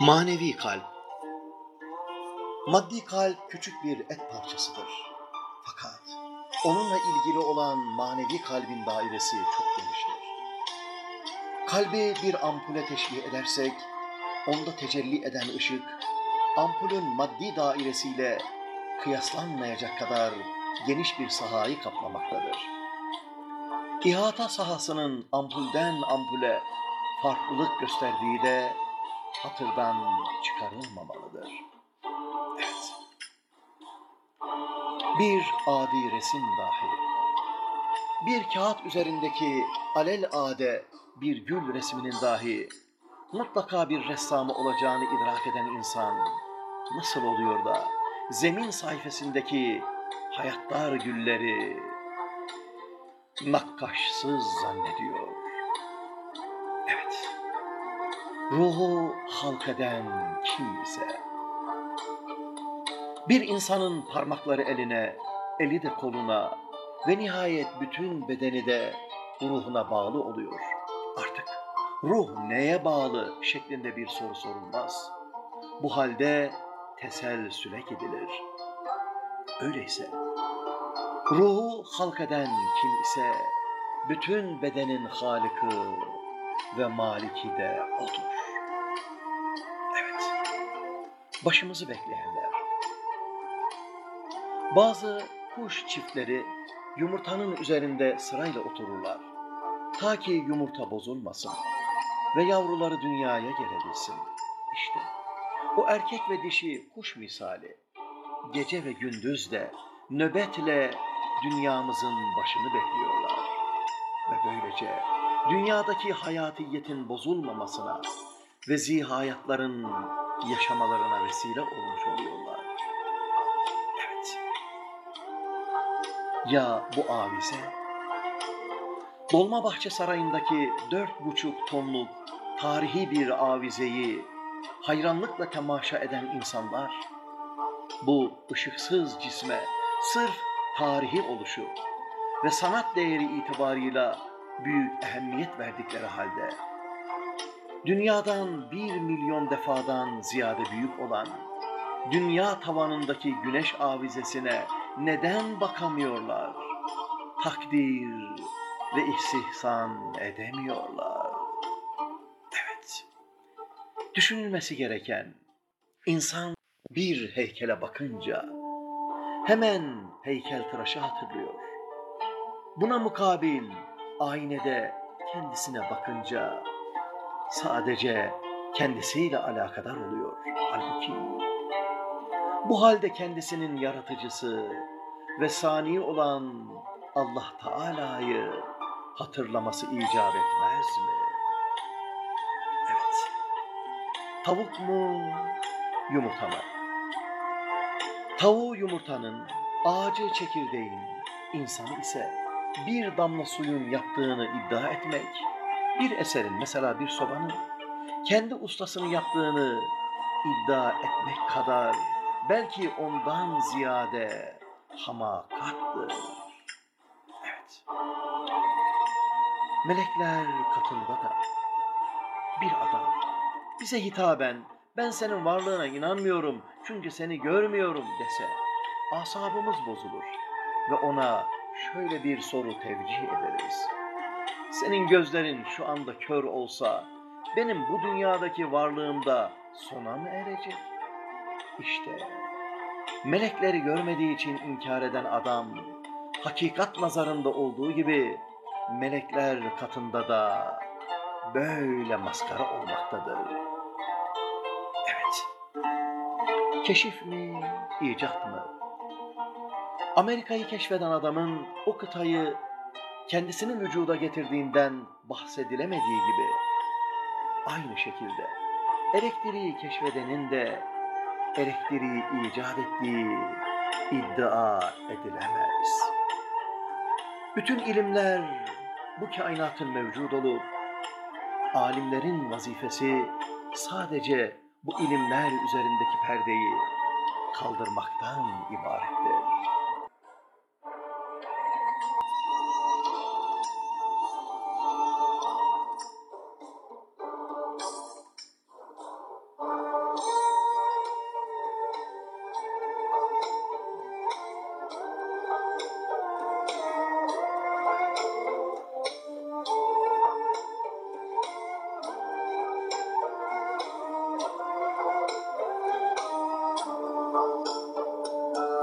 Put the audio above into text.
Manevi kalp. Maddi kalp küçük bir et parçasıdır. Fakat onunla ilgili olan manevi kalbin dairesi çok geniştir. Kalbi bir ampule teşbih edersek, onda tecelli eden ışık, ampulün maddi dairesiyle kıyaslanmayacak kadar geniş bir sahayı kaplamaktadır. İhata sahasının ampulden ampule farklılık gösterdiği de hatırdan çıkarılmamalıdır. Evet. Bir adi resim dahi, bir kağıt üzerindeki alel ade bir gül resminin dahi mutlaka bir ressamı olacağını idrak eden insan nasıl oluyor da zemin sayfasındaki hayatlar gülleri nakkaşsız zannediyor. Ruhu halk eden kim ise, bir insanın parmakları eline, eli de koluna ve nihayet bütün bedeni de ruhuna bağlı oluyor. Artık ruh neye bağlı şeklinde bir soru sorulmaz. Bu halde teselsüle gidilir. Öyleyse ruhu halk eden kim ise bütün bedenin halikı ve maliki de odur. Başımızı bekleyenler. Bazı kuş çiftleri yumurtanın üzerinde sırayla otururlar. Ta ki yumurta bozulmasın ve yavruları dünyaya gelebilsin. İşte o erkek ve dişi kuş misali gece ve gündüz de nöbetle dünyamızın başını bekliyorlar. Ve böylece dünyadaki hayatiyetin bozulmamasına ve zihayatların yaşamalarına vesile olmuş oluyorlar. Evet. Ya bu avize? Dolmabahçe Sarayı'ndaki dört buçuk tonluk tarihi bir avizeyi hayranlıkla temaşa eden insanlar, bu ışıksız cisme sırf tarihi oluşu ve sanat değeri itibarıyla büyük ehemmiyet verdikleri halde, dünyadan bir milyon defadan ziyade büyük olan dünya tavanındaki güneş avizesine neden bakamıyorlar? Takdir ve istihsan edemiyorlar. Evet, düşünülmesi gereken insan bir heykele bakınca hemen heykel tıraşı hatırlıyor. Buna mukabil aynede kendisine bakınca sadece kendisiyle alakadar oluyor. Halbuki bu halde kendisinin yaratıcısı ve sani olan Allah Teala'yı hatırlaması icap etmez mi? Evet. Tavuk mu, yumurta mı? Tavuğu yumurtanın, ağacı çekirdeğin, insan ise bir damla suyun yaptığını iddia etmek, bir eserin mesela bir sobanın kendi ustasını yaptığını iddia etmek kadar belki ondan ziyade hamakattır. Evet. Melekler katında da bir adam bize hitaben ben senin varlığına inanmıyorum çünkü seni görmüyorum dese asabımız bozulur ve ona şöyle bir soru tevcih ederiz. Senin gözlerin şu anda kör olsa benim bu dünyadaki varlığımda sona mı erecek? İşte melekleri görmediği için inkar eden adam hakikat nazarında olduğu gibi melekler katında da böyle maskara olmaktadır. Evet. Keşif mi, icat mı? Amerika'yı keşfeden adamın o kıtayı kendisinin vücuda getirdiğinden bahsedilemediği gibi aynı şekilde elektriği keşfedenin de elektriği icat ettiği iddia edilemez. Bütün ilimler bu kainatın mevcud olup alimlerin vazifesi sadece bu ilimler üzerindeki perdeyi kaldırmaktan ibarettir.